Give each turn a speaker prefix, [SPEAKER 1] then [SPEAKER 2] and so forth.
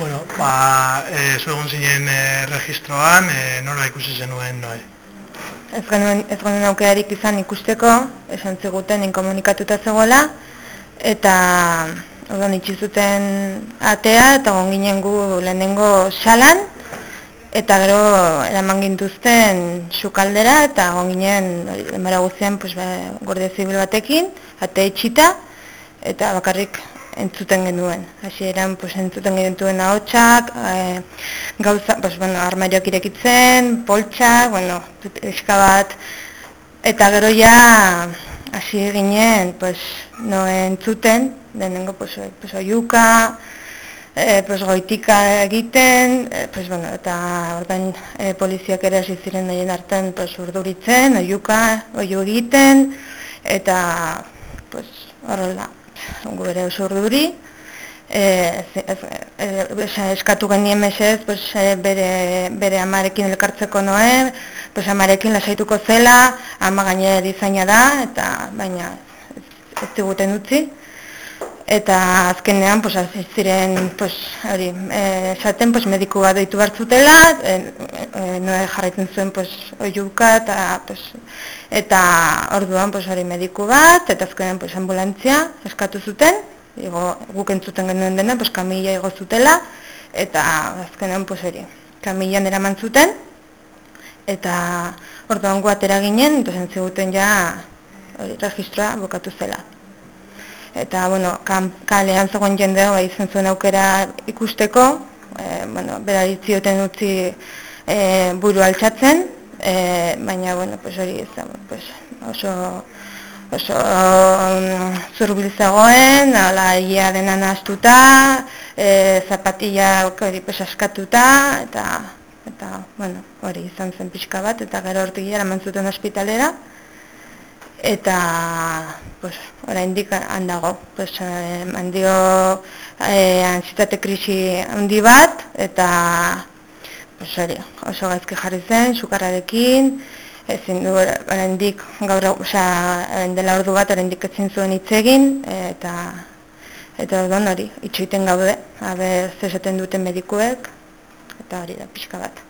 [SPEAKER 1] Bueno, ba, e, zu egon zinen e, registroan, e, nola ikusi zenuen, noe?
[SPEAKER 2] Ez genuen, ez genuen aukerarik izan ikusteko, esan ziguten inkomunikatuta zegoela, eta orduan itxizuten atea, eta gonginen gu lehenengo salan, eta gero eraman gintuzten sukaldera, eta gonginen, emara guztien, pues, ba, gorde zibil batekin, ate itxita, eta bakarrik entzuten genuen. Hasi eran, pues, entzuten genuen ahotsak, e, gauza, pues, bueno, armarioak irekitzen, poltsak, bueno, eska bat, eta gero ja, hasi ginen, pues, no entzuten, denengo, pues, pues, oiuka, e, pues, goitika egiten, e, pues, bueno, eta ordan e, poliziak ere hasi ziren nahien artean, pues, urduritzen, oiuka, oiu egiten, eta, pues, horrela, gu ere oso urduri, e, e, eskatu genien mesez, pues, e, bere, bere amarekin elkartzeko noe, pues, amarekin lasaituko zela, ama gaine dizaina da, eta baina ez, diguten utzi. Eta azkenean, pues, ziren, pues, hori, e, esaten, pues, mediku bat deitu hartzutela, e, e, noe jarraitzen zuen, pues, oiuka, eta, pues, eta orduan, pues, hori mediku bat, eta azkenean, pues, ambulantzia eskatu zuten, igo, guk entzuten genuen dena, pues, kamila igo zutela, eta azkenean, pues, hori, kamilan eraman zuten, eta orduan guatera ginen, entonces entziguten ja hori, registroa bukatu zela. Eta, bueno, kan, kalean zegoen jendea, bai izan zuen aukera ikusteko, e, bueno, beraritzioten utzi e, buru altxatzen, e, baina, bueno, pues hori ez pues, oso oso um, zurbil zegoen, ala ia dena nahaztuta, e, zapatilla hori askatuta, eta, eta, bueno, hori izan zen pixka bat, eta gero hortik gara mantzuten ospitalera, eta, pues, ora indika handago, pues, eh, handio eh, antzitate krisi handi bat, eta, sari. Oso gaizki jarri zen, sukarrarekin, ezin du oraindik gaur osea dela ordu bat oraindik ezin zuen itzegin, eta eta orduan hori itxoiten gaude, aber ze esaten duten medikuek eta hori da pixka bat.